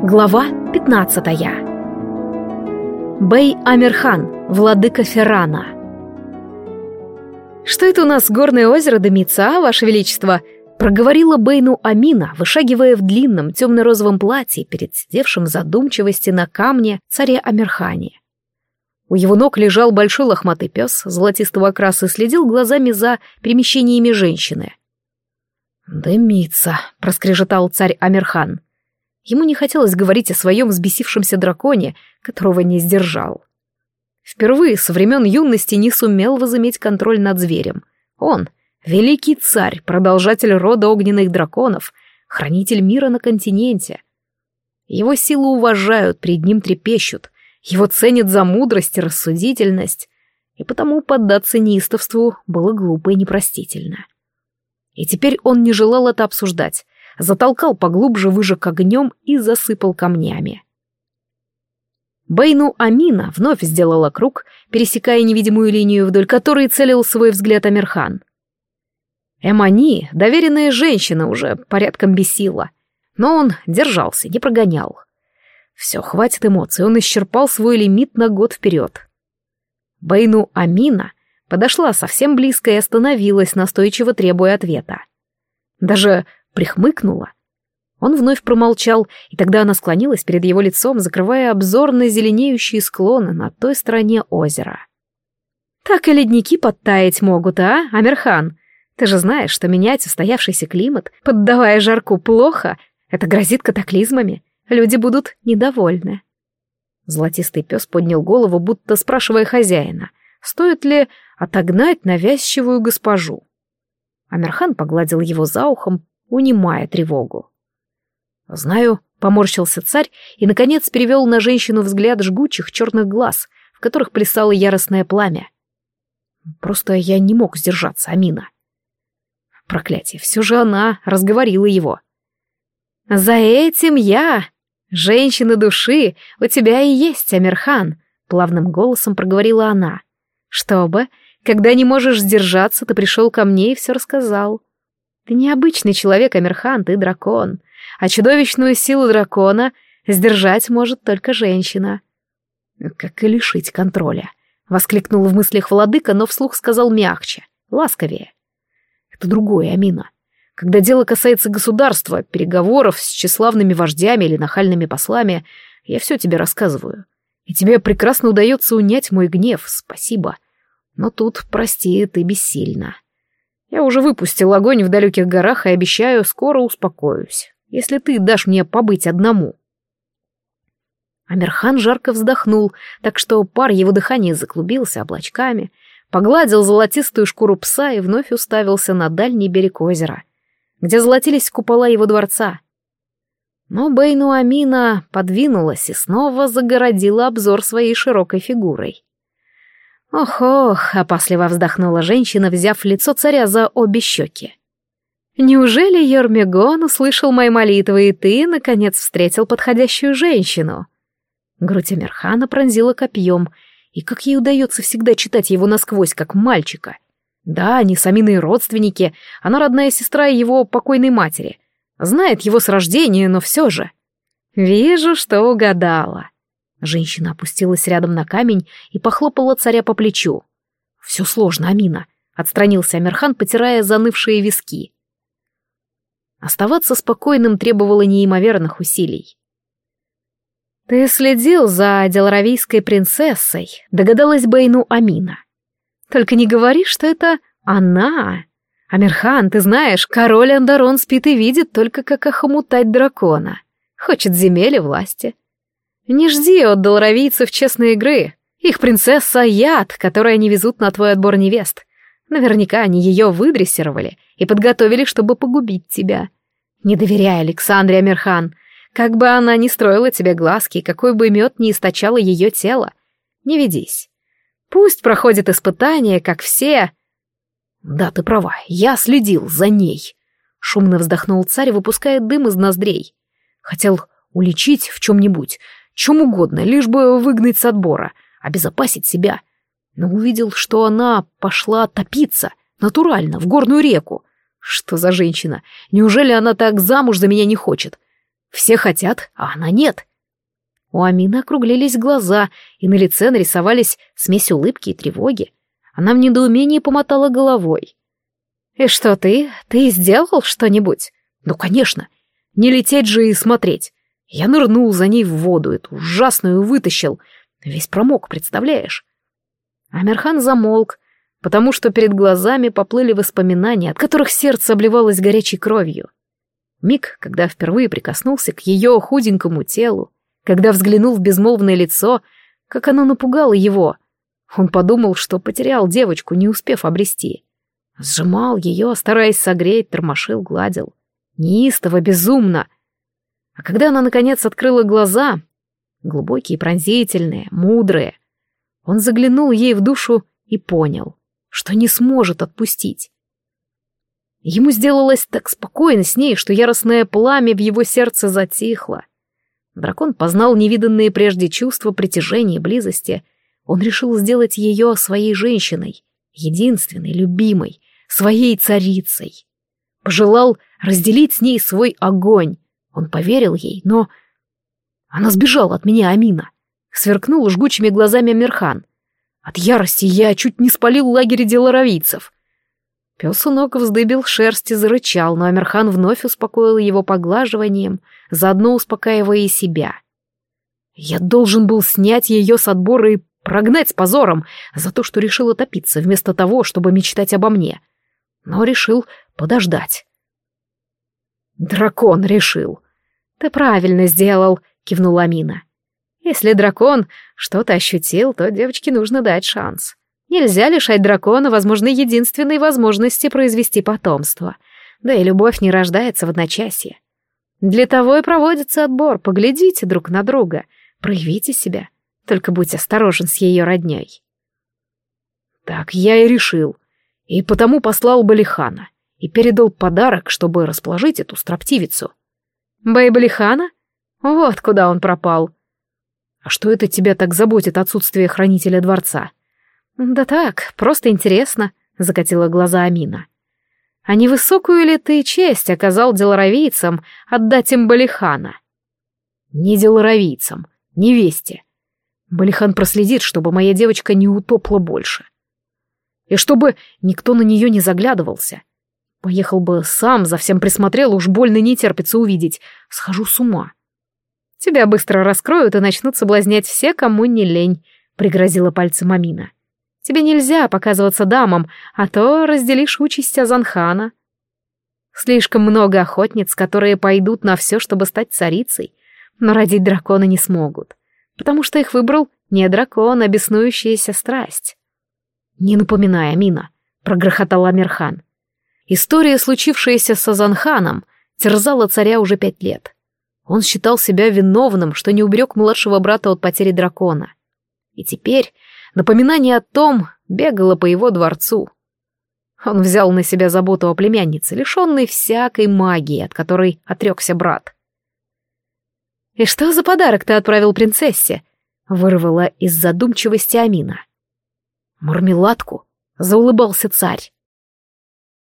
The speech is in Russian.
Глава 15 Бей Амирхан, владыка Феррана. «Что это у нас горное озеро дымится, а, Ваше Величество?» проговорила Бейну Амина, вышагивая в длинном темно-розовом платье перед сидевшим в задумчивости на камне царе Амирхане. У его ног лежал большой лохматый пес золотистого окраса и следил глазами за перемещениями женщины. «Дымится», — проскрежетал царь Амирхан. Ему не хотелось говорить о своем взбесившемся драконе, которого не сдержал. Впервые со времен юности не сумел возыметь контроль над зверем. Он — великий царь, продолжатель рода огненных драконов, хранитель мира на континенте. Его силу уважают, перед ним трепещут, его ценят за мудрость и рассудительность, и потому поддаться неистовству было глупо и непростительно. И теперь он не желал это обсуждать, затолкал поглубже, выжег огнем и засыпал камнями. Бейну Амина вновь сделала круг, пересекая невидимую линию, вдоль которой целил свой взгляд Амирхан. Эмани, доверенная женщина, уже порядком бесила, но он держался, не прогонял. Все, хватит эмоций, он исчерпал свой лимит на год вперед. Бейну Амина подошла совсем близко и остановилась, настойчиво требуя ответа. Даже прихмыкнула. Он вновь промолчал, и тогда она склонилась перед его лицом, закрывая обзор на зеленеющие склоны на той стороне озера. «Так и ледники подтаять могут, а, Амирхан? Ты же знаешь, что менять устоявшийся климат, поддавая жарку, плохо. Это грозит катаклизмами. Люди будут недовольны». Золотистый пес поднял голову, будто спрашивая хозяина, стоит ли отогнать навязчивую госпожу. Амирхан погладил его за ухом, унимая тревогу. «Знаю», — поморщился царь и, наконец, перевел на женщину взгляд жгучих черных глаз, в которых плясало яростное пламя. «Просто я не мог сдержаться, Амина». Проклятие, все же она разговорила его. «За этим я, женщина души, у тебя и есть, Амирхан», — плавным голосом проговорила она. «Чтобы, когда не можешь сдержаться, ты пришел ко мне и все рассказал. Ты необычный человек, Амирхан, ты дракон. А чудовищную силу дракона сдержать может только женщина. Как и лишить контроля. Воскликнул в мыслях владыка, но вслух сказал мягче, ласковее. Это другое, Амина. Когда дело касается государства, переговоров с тщеславными вождями или нахальными послами, я все тебе рассказываю. И тебе прекрасно удается унять мой гнев, спасибо. Но тут, прости, ты бессильна. Я уже выпустил огонь в далеких горах и обещаю, скоро успокоюсь, если ты дашь мне побыть одному. Амирхан жарко вздохнул, так что пар его дыхания заклубился облачками, погладил золотистую шкуру пса и вновь уставился на дальний берег озера, где золотились купола его дворца. Но Бейну Амина подвинулась и снова загородила обзор своей широкой фигурой. «Ох-ох», — опасливо вздохнула женщина, взяв лицо царя за обе щеки. «Неужели Йормегон услышал мои молитвы, и ты, наконец, встретил подходящую женщину?» Грудь Амирхана пронзила копьем, и как ей удается всегда читать его насквозь, как мальчика. Да, они саминые родственники, она родная сестра его покойной матери. Знает его с рождения, но все же. «Вижу, что угадала», Женщина опустилась рядом на камень и похлопала царя по плечу. «Все сложно, Амина», — отстранился Амирхан, потирая занывшие виски. Оставаться спокойным требовало неимоверных усилий. «Ты следил за деларавийской принцессой», — догадалась Бейну Амина. «Только не говори, что это она. Амирхан, ты знаешь, король Андарон спит и видит только, как охомутать дракона. Хочет земель и власти. Не жди от долоровийцев честной игры. Их принцесса — яд, который они везут на твой отбор невест. Наверняка они ее выдрессировали и подготовили, чтобы погубить тебя. Не доверяй Александре Амирхан. Как бы она ни строила тебе глазки, какой бы мед ни источало ее тело. Не ведись. Пусть проходит испытание, как все... Да, ты права, я следил за ней. Шумно вздохнул царь, выпуская дым из ноздрей. Хотел уличить в чем-нибудь, чем угодно, лишь бы выгнать с отбора, обезопасить себя. Но увидел, что она пошла топиться, натурально, в горную реку. Что за женщина? Неужели она так замуж за меня не хочет? Все хотят, а она нет. У Амины округлились глаза, и на лице нарисовались смесь улыбки и тревоги. Она в недоумении помотала головой. «И что ты? Ты сделал что-нибудь?» «Ну, конечно. Не лететь же и смотреть. Я нырнул за ней в воду, эту ужасную вытащил. Весь промок, представляешь?» Амирхан замолк, потому что перед глазами поплыли воспоминания, от которых сердце обливалось горячей кровью. Миг, когда впервые прикоснулся к ее худенькому телу, когда взглянул в безмолвное лицо, как оно напугало его. Он подумал, что потерял девочку, не успев обрести. Сжимал ее, стараясь согреть, тормошил, гладил. Неистово, безумно. А когда она, наконец, открыла глаза, глубокие, пронзительные, мудрые, он заглянул ей в душу и понял, что не сможет отпустить. Ему сделалось так спокойно с ней, что яростное пламя в его сердце затихло. Дракон познал невиданные прежде чувства притяжения и близости. Он решил сделать ее своей женщиной, единственной, любимой, своей царицей. Пожелал разделить с ней свой огонь. Он поверил ей, но... Она сбежала от меня, Амина. Сверкнул жгучими глазами Амирхан. От ярости я чуть не спалил лагерь деларовийцев. Пес у ног вздыбил шерсть и зарычал, но Амирхан вновь успокоил его поглаживанием, заодно успокаивая и себя. Я должен был снять ее с отбора и прогнать с позором за то, что решил отопиться, вместо того, чтобы мечтать обо мне. Но решил подождать. Дракон решил. Ты правильно сделал, кивнула Амина. Если дракон что-то ощутил, то девочке нужно дать шанс. Нельзя лишать дракона, возможно, единственной возможности произвести потомство. Да и любовь не рождается в одночасье. Для того и проводится отбор. Поглядите друг на друга, проявите себя. Только будь осторожен с ее родней. Так я и решил. И потому послал Балихана. И передал подарок, чтобы расположить эту строптивицу. Бейбалихана? Вот куда он пропал. А что это тебя так заботит отсутствие хранителя дворца? «Да так, просто интересно», — закатила глаза Амина. «А невысокую ли ты честь оказал деларовийцам отдать им Балихана?» «Не деларовийцам, невесте. Балихан проследит, чтобы моя девочка не утопла больше. И чтобы никто на нее не заглядывался. Поехал бы сам, за всем присмотрел, уж больно не терпится увидеть. Схожу с ума». «Тебя быстро раскроют и начнут соблазнять все, кому не лень», — пригрозила пальцем Амина. Тебе нельзя показываться дамам, а то разделишь участь Азанхана. Слишком много охотниц, которые пойдут на все, чтобы стать царицей, но родить дракона не смогут, потому что их выбрал не дракон, а беснующаяся страсть. «Не напоминай, Амина», — прогрохотал Амирхан. История, случившаяся с Азанханом, терзала царя уже пять лет. Он считал себя виновным, что не уберег младшего брата от потери дракона. И теперь Напоминание о том бегало по его дворцу. Он взял на себя заботу о племяннице, лишенной всякой магии, от которой отрекся брат. «И что за подарок ты отправил принцессе?» — вырвала из задумчивости Амина. «Мармеладку», — заулыбался царь.